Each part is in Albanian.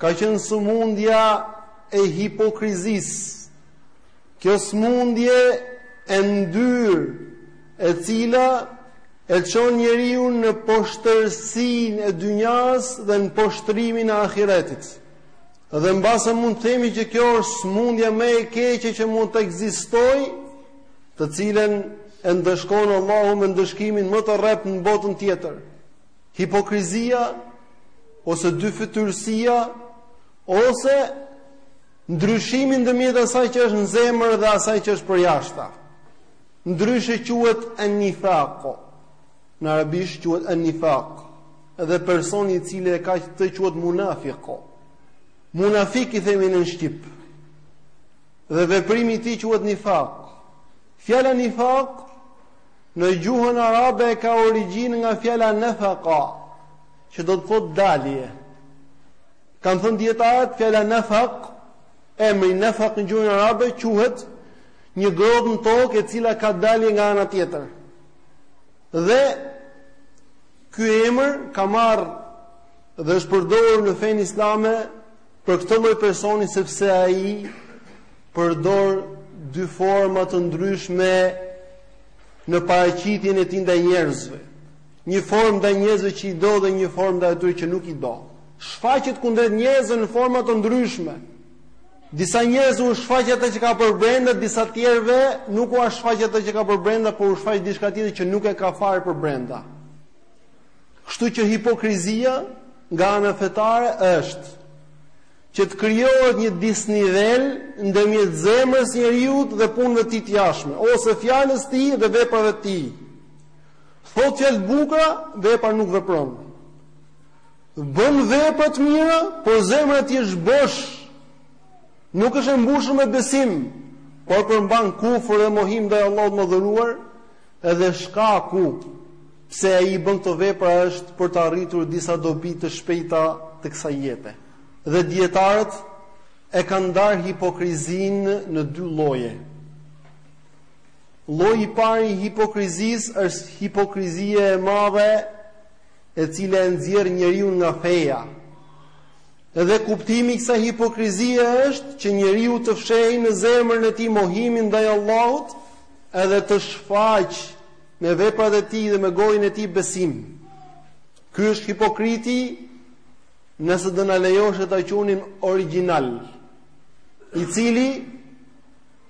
Ka qenë sëmundja e hipokrizisë. Kjo sëmundje e ndyrë e cila e çon njeriu në poshtërsinë e dynjas dhe në poshtrimin e ahiretit. Dhe mbase mund të themi që kjo është sëmundja më e keqe që mund të ekzistojë, të cilën e ndëshkon Allahu me ndëshkimin më të rreptë në botën tjetër. hipokrizia ose dyfytyrësia ose ndryshimi ndërmjet asaj që është në zemër dhe asaj që është përjashta. Ndryshe quhet an-nifaq. Në arabisht quhet an-nifaq. Dhe personi i cili e ka këtë quhet munafiq. Munafiq i themi në shqip. Dhe veprimi i tij quhet nifaq. Fjala nifaq Në gjuhën arabe ka origjinë nga fjala nafaqa, që do të thotë dalje. Kanë thënë dijetarët fjala nafaq, emri nafaq në gjuhën arabe quhet një gropë në tokë e cila ka dalje nga ana tjetër. Dhe ky emër ka marrë dhe është përdorur në fenë islame Për këtë lloj personi sepse ai përdor dy forma të ndryshme në paraqitjen e tij ndaj njerëzve. Një formë ndaj njerëzve që i do dhe një formë ndaj atyre që nuk i do. Shfaqet kundrejt njerëzve në forma të ndryshme. Disa njerëzve u shfaq atë që ka përbrenda, disa tjerëve nuk u shfaq atë që ka përbrenda, por u shfaq diçka tjetër që nuk e ka fare përbrenda. Kështu që hipokrizia nga ana fetare është që të krijohet një disnivel ndërmjet zemrës së njeriut dhe punëve të tij të jashtme, ose fjalës së tij dhe veprave të tij. Thotë fjalë të bukura, vepra nuk vepron. Bën vepra të mira, por zemra e tij është bosh. Nuk është e mbushur me besim, por përmban kufër dhe mohim ndaj Allahut të madhëruar, Edhe shkaku pse ai i bën këto vepra është për të arritur disa dobi të shpejta të kësaj jete. Dhe dijetarët e kanë ndarë hipokrizinë në dy lloje. Lloji i parë i hipokrizisë është hipokrizia e madhe e cila e nxjerr njeriu nga feja. Edhe kuptimi i kësaj hipokrizie është që njeriu të fshehë në zemrën e tij mohimin ndaj Allahut edhe të shfaqë me veprat e tij dhe me gojën e tij besim. Ky është hipokriti, nëse do na lejohej ta quanim origjinal, i cili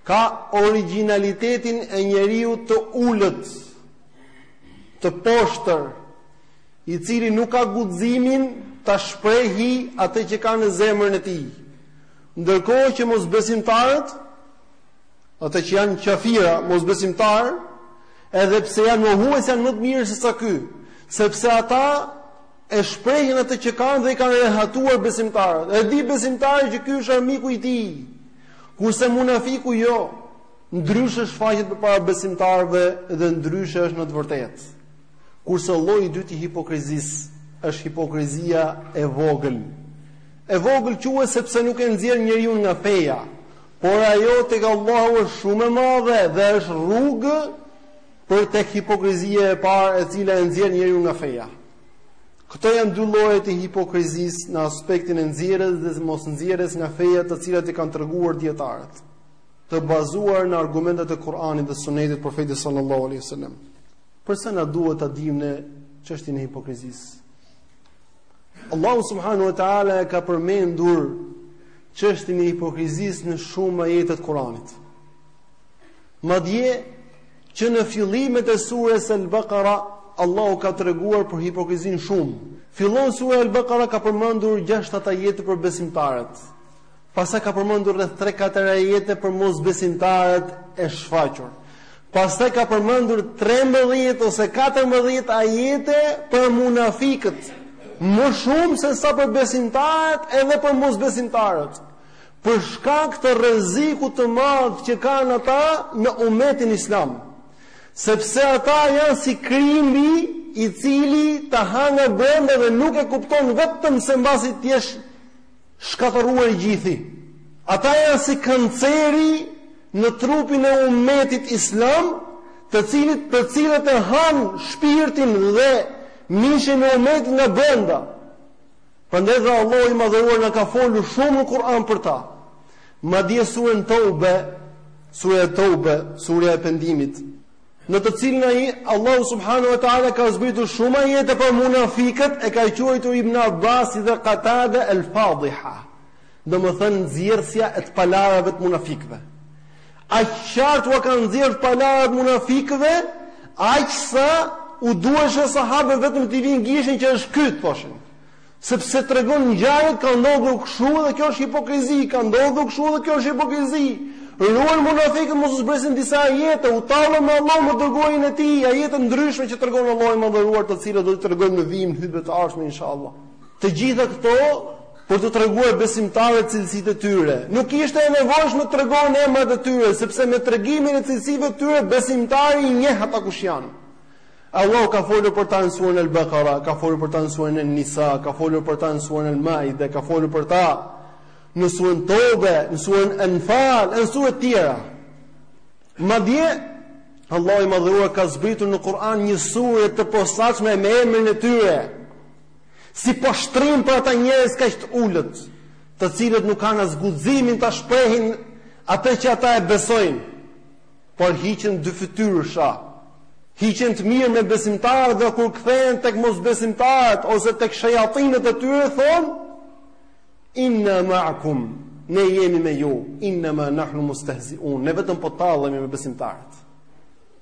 ka origjinalitetin e njeriut të ulët, të poshtër, i cili nuk ka guximin ta shprehi atë që ka në zemrën e tij. Ndërkohë që mosbesimtarët Ata që janë qafira, mosbesimtarë, edhe pse janë mohues janë më të mirë se sa ky, sepse ata e shprehin atë që kanë dhe i kanë rehatuar besimtarët. E di besimtari që ky është armiku i tij. Kurse munafiku jo, ndryshe shfaqet përpara besimtarëve dhe ndryshe është në të vërtetë. Kurse lloji i dytë i hipokrizisë është hipokrizia e vogël. E vogël quhet sepse nuk e nxjerr njeriun nga feja, Por ajo tek Allahu është shumë e madhe dhe është rrugë për tek hipokrizia e parë e cila e nxjerr njeriun nga feja. Këto janë dy llojet e hipokrizisë në aspektin e nxjerrjes dhe mosnxjerrjes nga feja të cilat i kanë treguar dijetarët, të bazuar në argumentet e Kuranit dhe Sunetit të Profetit sallallahu alaihi wasallam. Përse na duhet ta dimë ne çështjen e hipokrizisë? Allahu subhanahu wa taala e ka përmendur Çështjen e hipokrizisë në shumë ajete të Kuranit. Madje që në fillimet e surës Al-Baqara Allahu ka treguar për hipokrizinë shumë. Fillon sura Al-Baqara ka përmendur 6-7 ajete për besimtarët. Pastaj ka përmendur rreth 3-4 ajete për mosbesimtarët e shfaqur. Pastaj ka përmendur trembëdhjetë ose katërmbëdhjetë ajete për munafikët, më shumë se sa për besimtarët edhe për mosbesimtarët, për shkak të rrezikut të madh që kanë ata në umetin islam, sepse ata janë si krimbi i cili të ha nga brenda dhe nuk e kupton vetëm se mbasi të jesh Shkatërruar i gjithi. Ata janë si kanceri në trupin e umetit islam, të cilit të cilët e hanë shpirtin dhe mishin e umetit nga brenda. Prandaj dhe Allahu i madhëruar na ka folur shumë në Kur'an për ta. Madje surën Tobe, surja e Teubes, surja e pendimit, në të cilën ai, Allahu subhanahu wa taala, ka zbritur shumë ajete për munafikët, e ka quajtur Ibn Abbasi dhe Qatada al-Fadhiha, domethënë nxjerrësja e të palarave të munafikëve. Aq qartë ua ka nxjerrë të palarat e munafikëve, aq sa u duheshe sahabëve vetëm t'i vinin gishtin që është ky, thoshin. Sepse tregon ngjarjet ka ndodhur kështu dhe kjo është hipokrizi, ka ndodhur kështu dhe kjo është hipokrizi. Ruajnë munafiqët mos u zbresin disa ajete, u tallën me Allahun dhe dërguarin e tij, ajete ndryshme që tregon Allahu i madhëruar të cilat do t'i tregojmë në vijim hytbet e ardhshme inshallah. Të gjitha këto për t'u treguar besimtarëve cilësitë e tyre. Nuk ishte e nevojshme të tregohen emrat e tyre, sepse me tregimin e cilësive të tyre besimtari i njeh ata kush janë. Allahu ka folur për ta në surën Al-Baqara, ka folur për ta në surën An-Nisa, ka folur për ta në surën Al-Maide, ka folur për ta në surën Tobe, në surën Anfal, në sura të tjera. Madje Allahu i madhëruar ka zbritur në Kur'an një sure të posaçme me emrin e tyre. Si poshtërim për ata njerëz kaq të ulët, të cilët nuk kanë as guximin ta shprehin atë që ata e besojnë. por hiqen dyfytyrësha, hiqen të mirë me besimtarët dhe kur kthehen tek mosbesimtarët ose tek shejatinët e tyre thonë inna ma'akum ne jemi me ju inna ma nahnu mustahzi'un ne vetëm po tallemi me besimtarët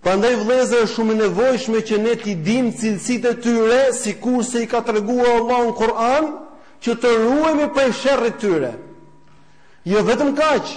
prandaj vëllezër është shumë e nevojshme që ne t'i dimë cilësitë e tyre sikurse i ka treguar Allahu në Kur'an që të ruhemi prej sherrit të tyre jo vetëm kaq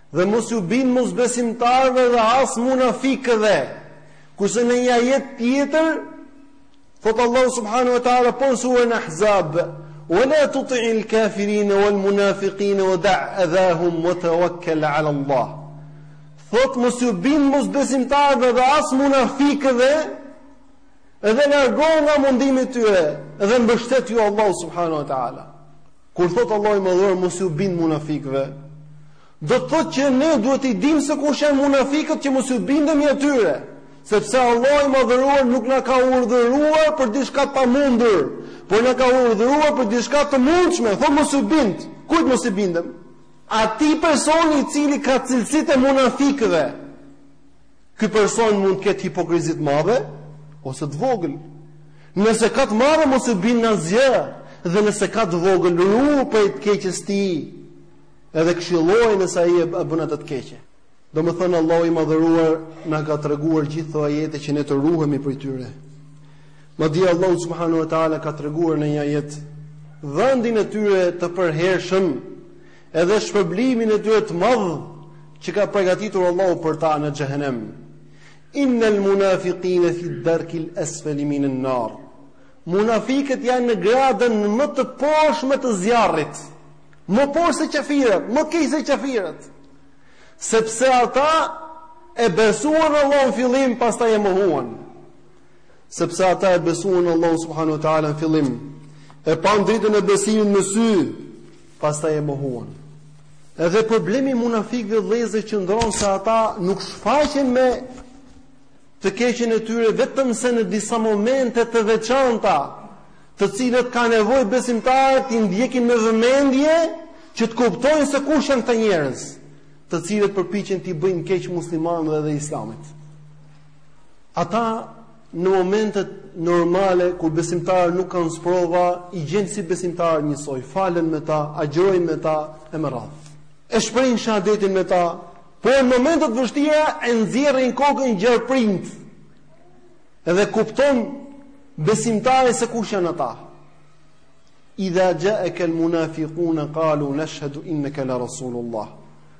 Dhe mos iu bind mosbesimtarëve dhe as munafikëve. Kurse në një ajet tjetër thotë Allahu subhanahu wa taala po në surën Ahzab, "Wa la tuti'il kafirin wal munafiqin wa da' adhahum wa tawakkal 'ala Allah." Thotë mos iu bind mosbesimtarëve dhe as munafikëve edhe largohu nga mundimi i tyre edhe mbështetju Allahu subhanahu wa taala. Kur thotë Allahu i Madhëruar mos iu bind munafikëve, do të thotë që ne duhet t'i dimë se kush janë munafikët që mos iu bindemi atyre, sepse Allahu i Madhëruar nuk na ka urdhëruar për diçka të pamundur, por na ka urdhëruar për diçka të mundshme, thotë mos iu bind. Kujt mos i bindem? Atij personi i cili ka cilësitë e munafikëve, Ky person mund të ketë hipokrizi të madhe ose të vogël. Nëse ka të madhe mos iu bind në asgjë, dhe nëse ka të vogël ruhu prej të keqes së tij. Edhe këshilloje nëse ai e bën atë të keqe. Domethënë Allahu i madhëruar na ka treguar gjithë ato ajete që ne të ruhemi prej tyre. Madje Allahu subhanahu wa taala ka treguar në një ajet vendin e tyre të përhershëm edhe shpërblimin e tyre të madh që ka përgatitur Allahu për ta në xhehenem. Innal munafiqina fi darkil asfali min an-nar. Munafiqët janë në gradën më të poshtme të zjarrit. Më poshtë se kafirët, më keq se kafirët. Sepse ata e besuan Allahun në fillim, pastaj e mohuan. Sepse ata e besuan Allahun subhanuhu teala në fillim, e panë dritën e besimit në sy, Pastaj e mohuan. Edhe problemi i munafikëve vëllezër qëndron se ata nuk shfaqen me të keqen e tyre vetëm se në disa momente të veçanta, të cilat ka nevojë besimtarët t'i ndjekin me vëmendje që të kuptojnë se kush janë këta njerëz, të cilët përpiqen t'i bëjnë keq muslimanëve dhe islamit. Ata Në momentet normale kur besimtarët nuk kanë sprova, i gjen si besimtarë njësoj, falen me ta, agjërojnë me ta e me radhë. E shprehin shahadetin me ta, por në momentet e vështira e nxjerrin kokën gjarpërinjtë. Edhe kupton besimtari se kush janë ata. Idha ja'aka al-munafiquna qalu nashhadu innaka la rasulullah.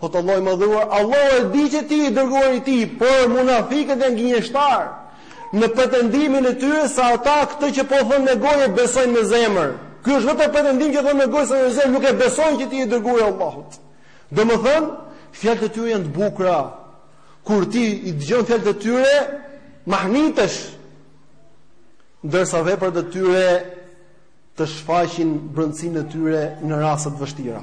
Thotë Allahu i madhëruar, Allahu e di që ti i dërguar i tij, por munafiqët janë gënjeshtarë në pretendimin e tyre se ata këtë që po thonë me gojë e besojnë me zemër. Ky është vetëm pretendim që thonë me gojë se me zemër nuk e besojnë që ti i dërguar i Allahut. Domethënë, fjalët e tyre janë të bukura. Kur ti i dëgjon fjalët e tyre, mahnitesh. Ndërsa veprat e tyre të shfaqin brendësinë e tyre në rastet e vështira.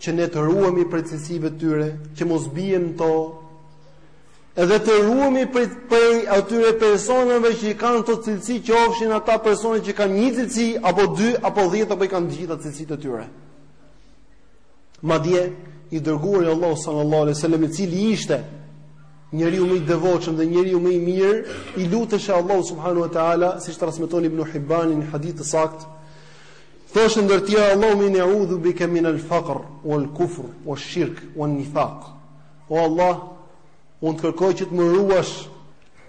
që ne të ruhemi prej cilësive të tyre, që mos biem në to, edhe të ruhemi prej atyre personave që i kanë këto cilësi, qofshin ata persona që kanë një cilësi apo dy apo 10 apo i kanë të gjitha cilësitë e tyre. Madje i dërguari i Allahut sallallahu alaihi wasallam i cili ishte njeriu më i devotshëm dhe njeriu më i mirë, i luteshe Allahut subhanahu wa taala, siç transmeton Ibn Hibban në hadith të saktë, Thoshte ndër tjera Allahumme inni e'udhu bike min el fakr, wal kufr, wal shirk, wal nifak. O Allah, unë të kërkoj që të më ruash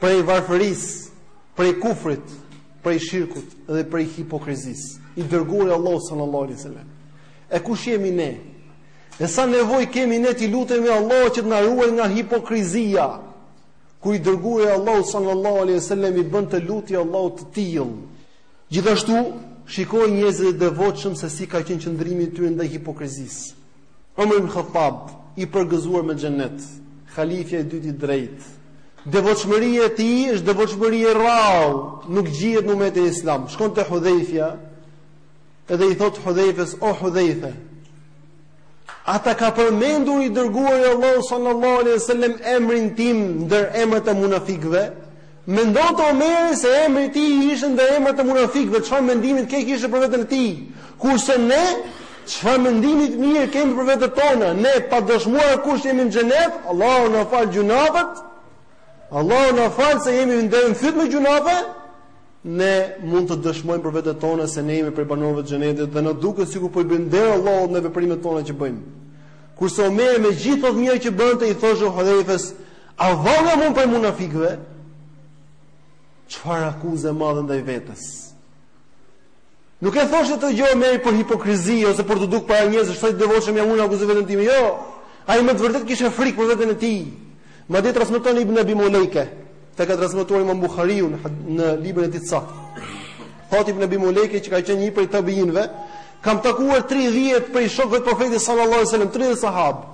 prej varfërisë, prej kufrit, prej shirkut dhe prej hipokrizisë. I dërguari i Allahut sallallahu alaihi wasallam. E kush jemi ne? E sa nevojë kemi ne t'i lutemi Allahut që të na ruajë nga hipokrizia, kur i dërguari i Allahut sallallahu alaihi sallam i bënte lutje Allahut të tillë. Gjithashtu, shikoi njerëzit e devotshëm se si ka qenë qëndrimi i tyre ndaj hipokrizisë. Omer ibn Khattab, i përgëzuar me xhennet, halifja i dytë i drejtë. Devotshmëria e tij është devotshmëri e rrallë, nuk gjihet në umetin islam. Shkon te Hudhejfja, edhe i thotë Hudhejfes, o Hudhejfe, A ta ka përmendur i dërguari i Allahut sallallahu alaihi wasallam emrin tim ndër emrat e munafikëve? Mendonte Omeri se emri i tij ishte ndër emrat e munafikëve, çfarë mendimi të keq kishte për veten e tij? Kurse ne çfarë mendimi të mirë kemi për vetet tona? Ne pa dëshmuar kush jemi në xhenet, Allahu na faltë gjynahet. Allahu na faltë se jemi deri në fyt me gjynahe. Ne mund të dëshmojmë për vetet tona se ne jemi prej banorëve të Xhenetit dhe na duket sikur po i bëjmë nder Allahut me veprimet tona që bëjmë. Kurse Omeri me gjithë ato të mira që bënte i thoshte Hudhejfes, "A vallë jam unë prej munafikëve?" Çfarë akuzë e madhe ndaj vetes. Nuk e thoshte këtë gjë Omeri për hipokrizi ose për t'u dukur para njerëzve, sa i devotshëm jam unë ta akuzoj veten time. Jo. Ai me të vërtetë kishte frikë për veten e tij. Madje transmeton Ibn Abi Mulejke, këtë e ka transmetuar Imam Buhariu në librin e tij të saktë. Thotë Ibn Abi Mulejke që ka qenë një prej tabiinëve, kam takuar 30 prej shokëve të Profetit sallallahu alajhi wasallam, 30 sahabë.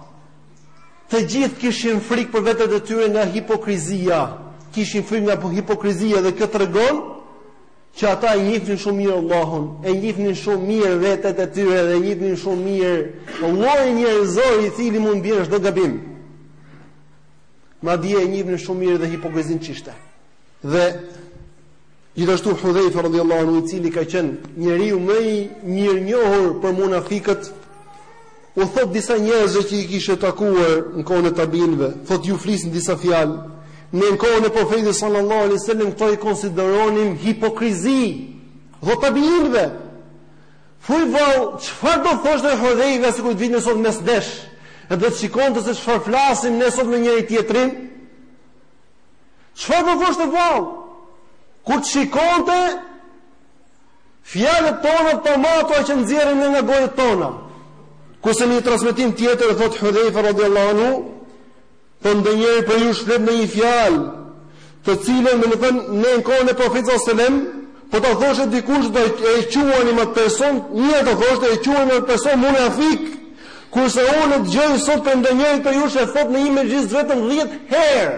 Të gjithë kishin frikë për vetet e tyre nga hipokrizia. Kishin frikë nga hipokrizia dhe kjo tregon që ata e njihnin shumë mirë Allahun, e njihnin shumë mirë vetet e tyre dhe e njihnin shumë mirë llojin njerëzor i cili mund të bjerë në çdo gabim. Madje e njihnin shumë mirë dhe hipokrizinë ç'ishte. Dhe gjithashtu Hudhejfa radhiyallahu anhu i cili ka qenë njeriu më i mirënjohur për munafikët, U thotë disa njerëzve që i kishte takuar në kohën e Tabiinëve, thotë ju flisni disa fjalë, ne në kohën e Profetit sallallahu alaihi wasallam këto i konsideronim hipokrizi. U thotë Tabiinëve. Thuaj vallë, çfarë do thoshte Hudhejfa sikur të vinte sot mes nesh? E dhe të shikonte se çfarë flasim ne sot me njëri-tjetrin? Çfarë do thoshte vallë? Kur të shikonte Fjalët tona të pamatura që nxjerrim nga nga gojët tona. Kurse në një transmetim tjetër thotë Hudhejfa radhiyallahu anhu, po ndonjëri prej jush flet me një fjalë, të cilën domethënë në kohën e Profetit sallallahu alajhi wasallam, po ta thoshte dikush do e quanim atë person, do ta quanim atë person munafik. Kurse unë e dëgjoj sot prej ndonjërit prej jush e thotë në një mexhlis vetëm 10 herë.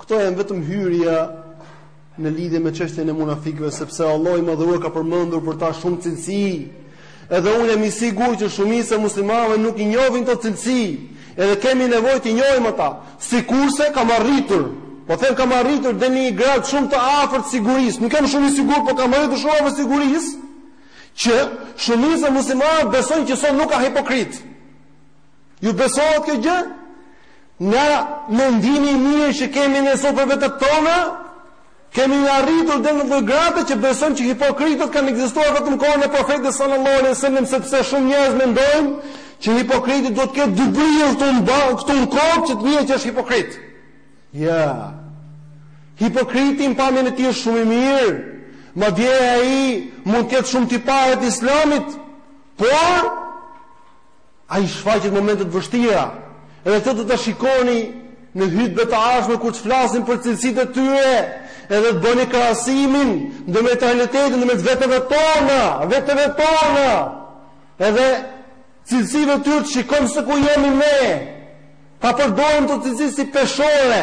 Këto janë vetëm hyrja në lidhje me çështjen e munafikëve, sepse Allahu i Madhëruar ka përmendur për ta shumë cilësi. Edhe unë jam i sigurt që shumica e muslimanëve nuk i njohin këto cilësi. Edhe kemi nevojë t'i njohim ata. Sikurse kam arritur, po them kam arritur deri në një gradë shumë të afërt të sigurisë. Nuk jam shumë i sigurt, por kam arritur shumë afër sigurisë që shumica e muslimanëve besojnë që sot nuk ka hipokritë. Ju besohet kjo gjë? Nga mendimi i mirë që kemi ne sot për vetet tona, kemi arritur deri në atë gradë që besojmë që hipokritët kanë ekzistuar vetëm kohën e profetit sallallahu alejhi ue sellem, sepse shumë njerëz mendojmë që hipokriti do të ketë dy brirë këtu në, këtu në kokë që të njihet që është hipokrit. Jo, hipokriti në pamjen e tij është shumë i mirë, madje ai mund të ketë shumë tipare të islamit, por Ai shfaqet momentet e vështira, edhe këtë do ta shikoni në hutbet e ardhshme kur të flasim për cilësitë e tyre, edhe të bëjmë krahasimin ndërmjet realitetit ndërmjet veteve tona, veteve tona. Edhe cilësive të tyre të shikojmë se ku jemi ne. Ta përdorim këto cilësi si peshore.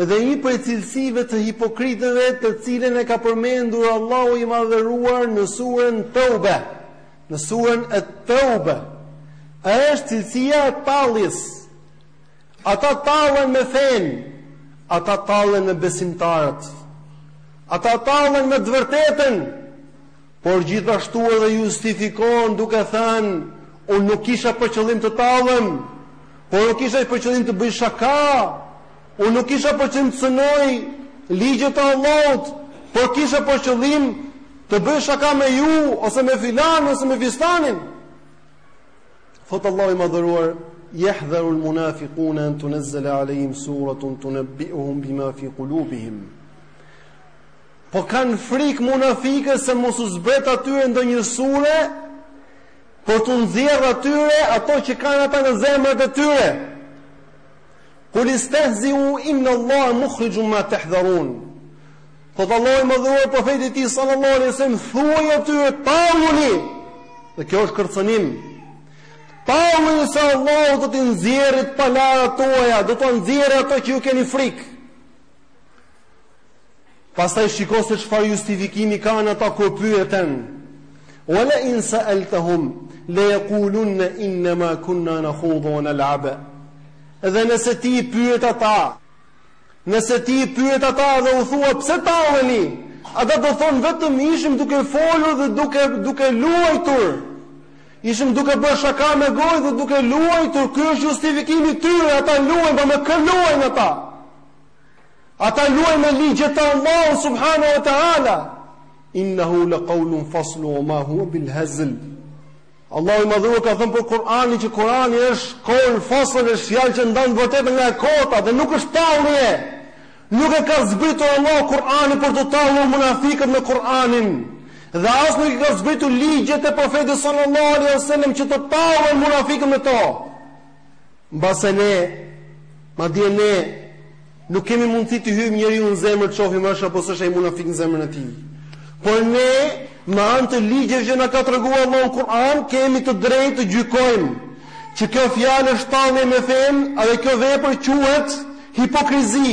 Dhe një prej cilësive të hipokritëve të cilën e ka përmendur Allahu i Madhëruar në surën Teube, në surën e Teubes është cilësia e talljes. Ata tallen me fenë, ata tallen me besimtarët, ata tallen me të vërtetën, por gjithashtu edhe justifikohen duke thënë, unë nuk kisha për qëllim të tallem, por nuk kisha për qëllim të bëj shaka, unë nuk kisha për qëllim të cenoj ligjet e Allahut, por kisha për qëllim të bëj shaka me ju ose me filanin ose me fistanin. Thotë Allahu i madhëruar, yahdharu al-munafiquna an tunazzala alayhim suratun tunabbi'uhum bima fi qulubihim. Po kanë frikë munafikët se mos u zbret atyre ndonjë sure për t'u nxjerrë atyre ato që kanë ata në zemrat e tyre. Kul istehzi'u inna Allaha mukhrijum ma tahdharun. Thotë Allahu i Madhëruar profetit të tij sallallahu alaihi wasallam thuaj atyre talluni. Dhe kjo është kërcënim. Talluni se Allahu do t'i nxjerrë të palarat tuaja, do të nxjerrë ato që ju keni frikë. Pastaj shiko se çfarë justifikimi kanë ata kur pyeten. Wala in sa'altahum la yaqulun inna ma kunna nakhudu wa nal'ab. Dhe nëse ti i pyet ata, nëse ti i pyet ata dhe u thua pse talleni, ata do thonë vetëm ishim duke folur dhe duke duke luajtur. Ishim duke bërë shaka me gojë dhe duke luajtur. Ky është justifikimi i tyre, ata luajnë, po me kë luajnë ata? Ata luajnë me ligjet e Allahut subhanahu wa taala. Innahu laqawlun faslu wa ma huwa bil hazl. Allahu i Madhëruar ka thënë për Kur'anin që Kur'ani është kaul fasl është fjalë që ndan të vërtetën nga e kota dhe nuk është tallje. Nuk e ka zbritur Allahu Kur'anin për t'u tallur munafikët me Kur'anin. Dhe as nuk i ka zbritur ligjet e profetit sallallahu alaihi wasallam që të tallen munafikët me to. Mbase ne, madje ne, nuk kemi mundësi t'i hyjmë njeriut në zemër të shohim është apo s'është ai munafik në zemrën e tij. Por ne, me anë të ligjeve që na ka treguar Allahu në Kur'an, kemi të drejtë të gjykojmë që kjo fjalë është tallje me fenë, edhe kjo vepër quhet hipokrizi.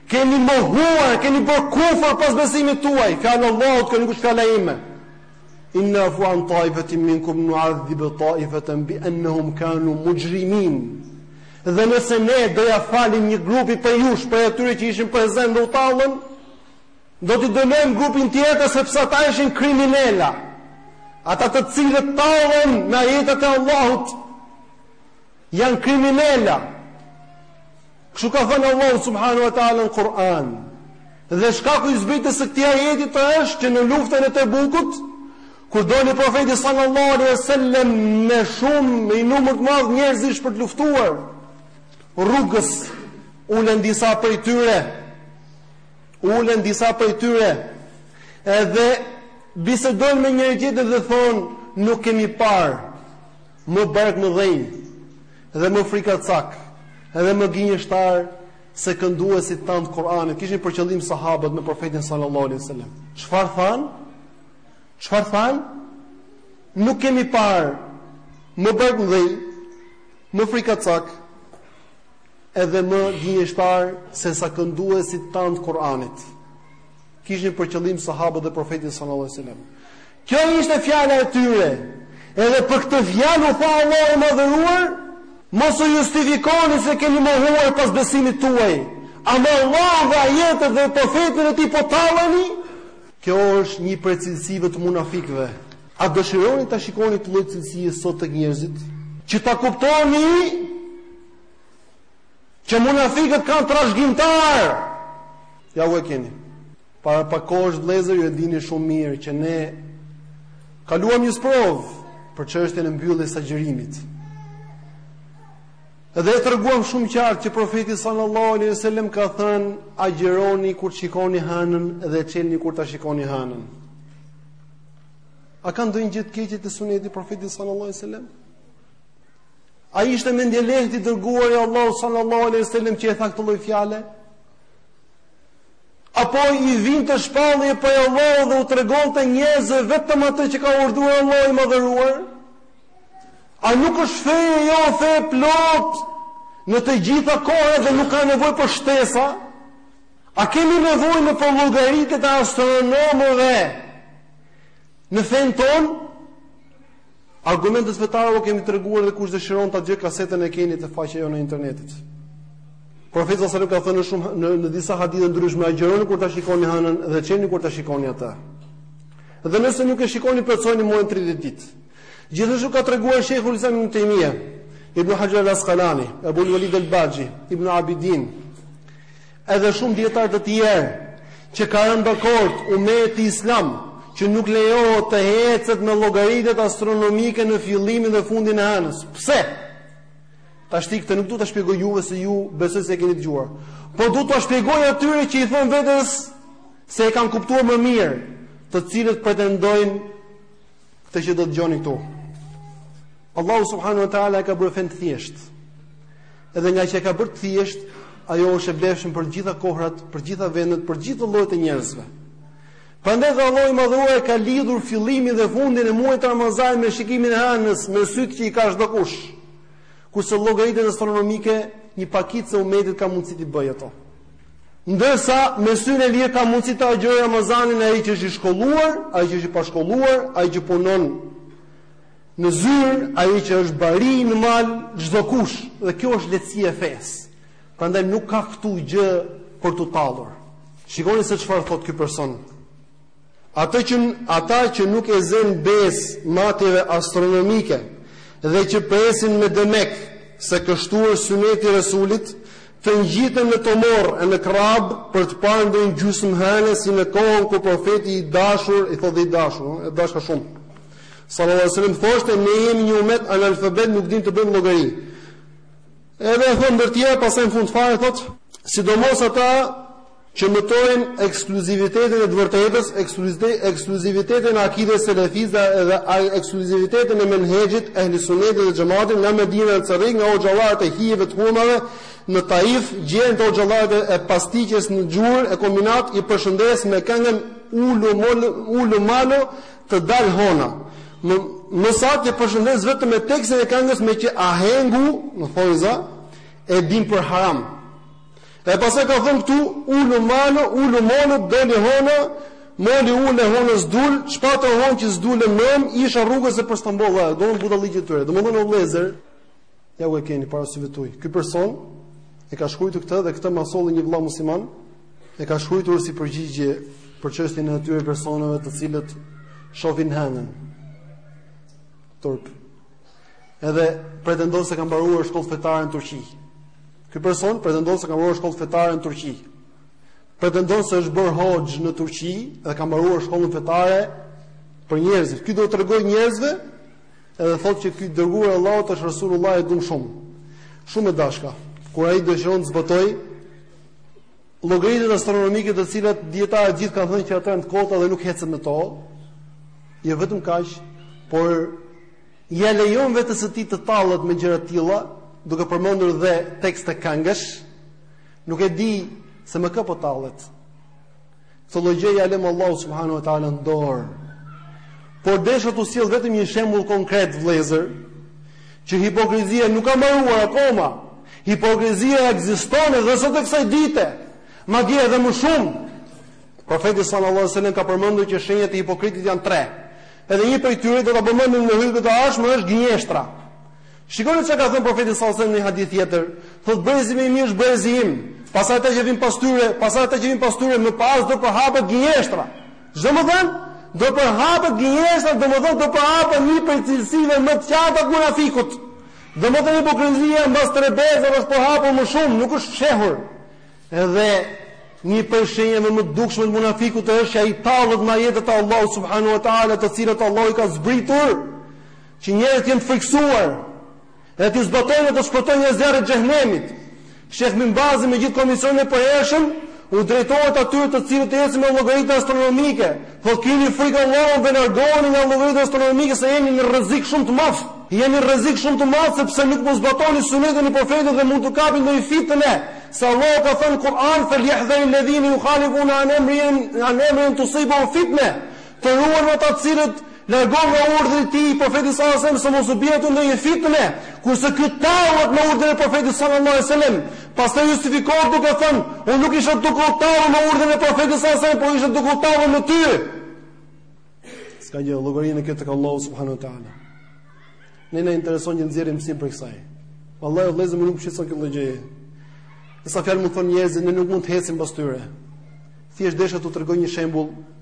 Keni mohuar, keni bërë kufër pas besimit tuaj. Fjala e Allahut kjo nuk është fjala ime. In na'fu an taifatin minkum nu'adhib taifatan bi annahum kanu mujrimin. Dhe nëse ne do ia falim një grupi prej jush, prej atyre që ishin prezent dhe u tallën, do t'i dënojmë grupin tjetër sepse ata ishin kriminela. Ata të cilët tallen me ajetat e Allahut janë kriminela. Kështu ka thënë Allahu subhanahu wa taala në Kur'an. Dhe shkaku i zbritjes së këtij ajeti të është që në luftën e Tebukut, kur doli profeti sallallahu alaihi wasallam me shumë me një numër të madh njerëzish për të luftuar, rrugës ulen disa prej tyre. Ulen disa prej tyre. Edhe bisedojnë me njëri-tjetrin dhe thonë, nuk kemi parë Më barkmëdhenj dhe më frikacakë dhe më gënjeshtarë se kënduesit tanë të Kur'anit, kishin për qëllim sahabët me profetin sallallahu alaihi wasallam. Çfarë thanë? Çfarë thanë? Nuk kemi parë më barkmëdhenj, më frikacakë edhe më gënjeshtarë se sa kënduesit tanë të Kur'anit. Kishin për qëllim sahabët dhe profetin sallallahu alaihi wasallam. Kjo ishte fjala e tyre. Edhe për këtë fjalë u tha Allahu i Madhëruar, Mos u justifikoni se keni mohuar pas besimit tuaj, a me Allahun dhe ajetet dhe profetin e tij po talleni? Kjo është një prej cilësive të munafikëve. A dëshironi ta shikoni këtë lloj cilësie sot tek njerëzit? Që ta kuptoni që munafikët kanë trashëgimtarë. Ja ku e keni. Para pak kohësh vëllezër ju e dini shumë mirë që ne kaluam një sprovë për çështjen e mbylljes së agjërimit. Dhe e treguam shumë qartë që profeti sallallahu alejhi dhe sellem ka thënë agjëroni kur ta shikoni hënën dhe çelni kur ta shikoni hënën. A ka ndonjë gjë të keqe te suneti i profetit sallallahu alejhi dhe sellem? A ishte mendjelehtë i dërguar i Allahut sallallahu alejhi dhe sellem që e tha këtë lloj fjale? Apo i vinte shpallje prej Allahut dhe u tregonte njerëzve vetëm atë që ka urdhëruar Allahu i Madhëruar? A nuk është feja jonë fe e plotë në të gjitha kohërat dhe nuk ka nevojë për shtesa? A kemi nevojë ne për llogaritë e astronomëve në fenë tonë? Argumentet fetare ua kemi treguar dhe kush dëshiron ta gjejë kasetën e keni te faqja jonë e internetit. Profeti sallallahu alajhi wasallam ka thënë në shumë në, në disa hadithe të ndryshme agjëroni kur ta shikoni hënën dhe çelni kur ta shikoni atë. Dhe nëse nuk e shikoni plotësoni muajin 30 ditë. Gjithashtu ka treguar Sheikhul Islam Ibn Taymija, Ibn Hajar al-Asqalani, Abu al-Walid al-Baji, Ibn Abidin, Edhe shumë dijetarë të tjerë që ka rënë dakord ummeti islam që nuk lejohet të ecet me llogaritjet astronomike në fillimin dhe fundin e hënës. Pse? Tashti këtë nuk dua ta shpjegoj juve se ju besoj se e keni dëgjuar. Po dua ta shpjegoj atyre që i thonë vetes se e kanë kuptuar më mirë, të cilët pretendojnë këtë që do të dëgjoni këtu. Allahu subhanahu wa taala e ka bërë fenë të thjeshtë. Edhe ngaqë e ka bërë të thjeshtë, ajo është e vlefshme për të gjitha kohrat, për të gjitha vendet, për të gjithë llojet e njerëzve. Prandaj dhe Allahu i Madhëruar e ka lidhur fillimin dhe fundin e muajit Ramazan me shikimin e hënës, me sytë që i ka çdokush. Kurse llogaritjet astronomike, një pakicë e umetit ka mundësi t'i bëjë ato. Ndërsa me syrin e lirë ka mundësi ta agjërojë Ramazanin ai që është i shkolluar, ai që është i pashkolluar, ai që punon Në zyrë ai që është bari në mal çdokush dhe kjo është lehtësia e fesë. Prandaj nuk ka këtu gjë për t'u tallur. Shikoni se çfarë thotë ky person. Ata që ata që nuk u zënë besë matjeve astronomike dhe që presin me demek se kështu është syneti i Resulit, të ngjiten në Tomorr e në Krrabë për të parë ndonjë gjysmë hëne si në kohën ku profeti i dashur i thotë dhe i dashur, e dashka shumë. Sallallahu alejhi ve sellem thoshte ne jemi një umet analfabet nuk dimë të bëjmë llogari. Edhe e thotë ndër tjera pasaj në fund fare thotë sidomos ata që mëtojnë ekskluzivitetin e të vërtetës, ekskluzivitetin e akides selefiste dhe ekskluzivitetin e menhexhit ehli sunet dhe xhematin nga Medina në Cërik, nga hoxhallarët e hijeve të hurmave, në Taif, gjer te hoxhallarët e pastiçes në Xhurë e kombinat i përshëndes me këngën ulu, ulu malo Të dal hona. Më saktë i përshëndes vetëm me tekstin e këngës meqë ahengu, në thonjëza, e din për haram. E pastaj ka thënë këtu, ulu malo, ulu malo, doli hona, moli ule hona s'dul, çpata honë që s'dule mrëm, isha rrugës e për Stamboll, do budallallëqe të tyre. Domethënë o vëllezër, Ja ku e keni para syve tuaj. Ky person e ka shkruar këtë dhe këtë ma solli një vëlla musliman e ka shkruar si përgjigje për çështjen e atyre personave të cilët shohin hënën. Turp. Edhe pretendon se ka mbaruar shkollë fetare në Turqi. Ky person pretendon se ka mbaruar shkollë fetare në Turqi. Pretendon se është bërë hoxhë në Turqi dhe ka mbaruar shkollën fetare për njerëzit. Ky do t'u tregojë njerëzve Edhe thotë që ky i dërguar i Allahut është Rasulullah e dum shumë. Shumë e dashka. Kur ai dëshiron të zbatojë llogaritë astronomike të cilat dietarët gjithë kanë thënë që ato janë të kota dhe nuk ecet me to. Jo vetëm kaq, por ia lejon vetes së tij të tallet me gjëra të tilla, duke përmendur dhe tekste këngësh. Nuk e di se me kë po tallet. Këto llogje ia lëmë Allahu subhanahu wa taala në dorë. Por desha t'ju sjell vetëm një shembull konkret vëllezër, që hipokrizia nuk ka mbaruar akoma. Hipokrizia ekziston edhe sot e kësaj dite, madje edhe më shumë. Profeti sallallahu alajhi wasallam ka përmendur që shenjat e hipokritit janë tre. Edhe një prej tyre do ta përmendim në hutbe të ardhshme është gënjeshtra. Shikoni çka ka thënë profeti sallallahu alajhi wasallam në një hadith tjetër, thotë brezi më i mirë është brezi im, pastaj ata që vijnë pas tyre, pastaj ata që vijnë pas tyre më pas do përhapet gënjeshtra. Ç'domethënë do përhapet gënjeshtra, do më thotë do përhapet një prej cilësive më të qarta të munafikut. Domethënë hipokrizia mbas tre brezave është përhapur më shumë, nuk është fshehur. Edhe një prej shenjave më të dukshme të munafikut është që ai tallet me ajetet e Allahut subhanahu teala, të cilat Allahu i ka zbritur Që njerëzit të jenë të frikësuar dhe t'i zbatojnë dhe të shpëtojnë nga zjarri i xhehenemit. Sheh Ibn Bazi me gjithë komisionin e përhershëm u drejtohet atyre të cilët ecin me llogaritë astronomike. Thotë kini frikë Allahun dhe largohuni nga llogaritë astronomike se jeni në rrezik shumë të madh. Jeni në rrezik shumë të madh sepse nuk po zbatoni sunetin e profetit dhe mund t'ju kapi ndonjë fitne. Se Allah ka thënë në Kur'an fel yahdhar alladhina yukhalifuna an amrihi an tusibuhum fitne. Të ruhen ata të cilët largohen nga urdhri i tij, Profetit sallallahu alajhi wasallam, se mos u bjerë atyre ndonjë fitnë, kurse ky tallet me urdhrin e Profetit sallallahu alajhi wasallam. Pastaj justifikohet duke thënë, unë nuk isha duke u tallur me urdhrin e Profetit sallallahu alajhi wasallam, por isha duke u tallur me ty. S'ka gjë, llogarinë e këtë Allahu subhanahu wa taala. Ne na intereson që nxjerrim mësim prej kësaj. Vallahi vëllezër mua nuk më shqetëson kjo gjë. Sa fjalë me thënë njerëzit, ne nuk mund të ecim pas tyre. Thjesht desha t'u tregoj një shembull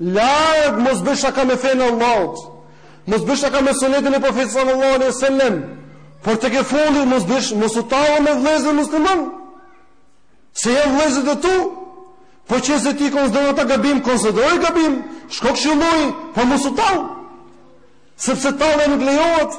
Larg mos bëj shaka me fenë e Allahut. Mos bëj shaka me sunetin e profetit sallallahu alaihi wasallam. Por tek e fundit mos bësh mos u tallë me vëllezërit muslimanë. Se janë vëllezërit e tu. Po që se ti i konsideron ata gabim, konsideroji gabim, shko këshilloji, po mos u tallë. Sepse tallja nuk lejohet.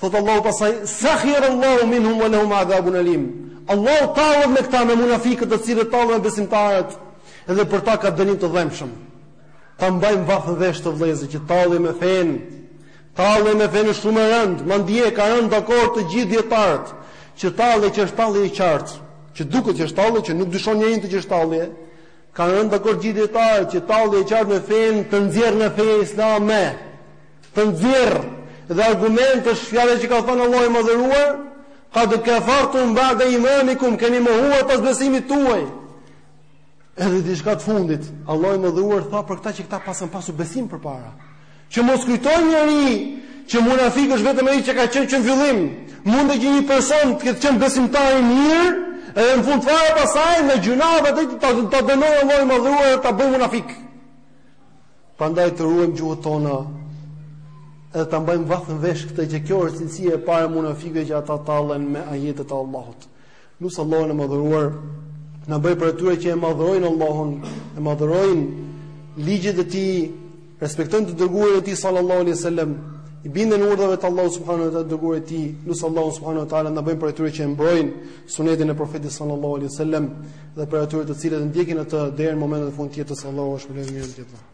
Thotë Allahu pastaj, Sakhira Allahu minhum wa lahum adhabun alim. Allahu tallet me këta me munafikët të cilët tallen me besimtarët dhe për ta ka dënim të dhëmshëm. Ta mbajmë vath në vesh vëllezër që tallja me fen. Tallja me fen është shumë e rëndë, madje kanë rënë dakord të gjithë dijetarët që tallja që është tallje e qartë, që duket që është tallje që nuk dyshon njeri në të që është tallje, kanë rënë dakord gjithë dijetarët që tallja e qartë me fen të nxjerr nga feja islame. të nxjerr dhe argument është fjala që ka thënë Allahu i Madhëruar, qad kafartum ba'da imanikum, keni mohuar pas besimit tuaj. Edhe diçka të fundit, Allahu i Madhëruar tha për këta që këta patën pasur besim përpara. Që mos kujtojë njeri që munafik është vetëm ai që ka qenë që në fillim, mund të jetë një person të ketë qenë besimtar i mirë, edhe në fund fare pastaj me gjynahe të të dënojë Allahu i Madhëruar ta bëjë munafik. Prandaj të ruajmë gjuhët tona edhe ta mbajmë vath në vesh këtë që kjo është cilësia e parë e munafikëve që ata tallen me ajetet e Allahut. Lus Allahun e madhëruar të na bëjë prej atyre që e madhërojnë Allahun, e madhërojnë ligjet e tij, respektojnë të dërguarin e tij sallallahu alaihi wasallam, i binden urdhrave të Allahut subhanuhu të dërguarit të tij. Lus Allahun subhanuhu te ala të na bëjë prej atyre që e mbrojnë sunetin e profetit sallallahu alaihi wasallam dhe prej atyre të cilët ndjekin atë deri në momentin e fundit të jetës Allahu është më i mirë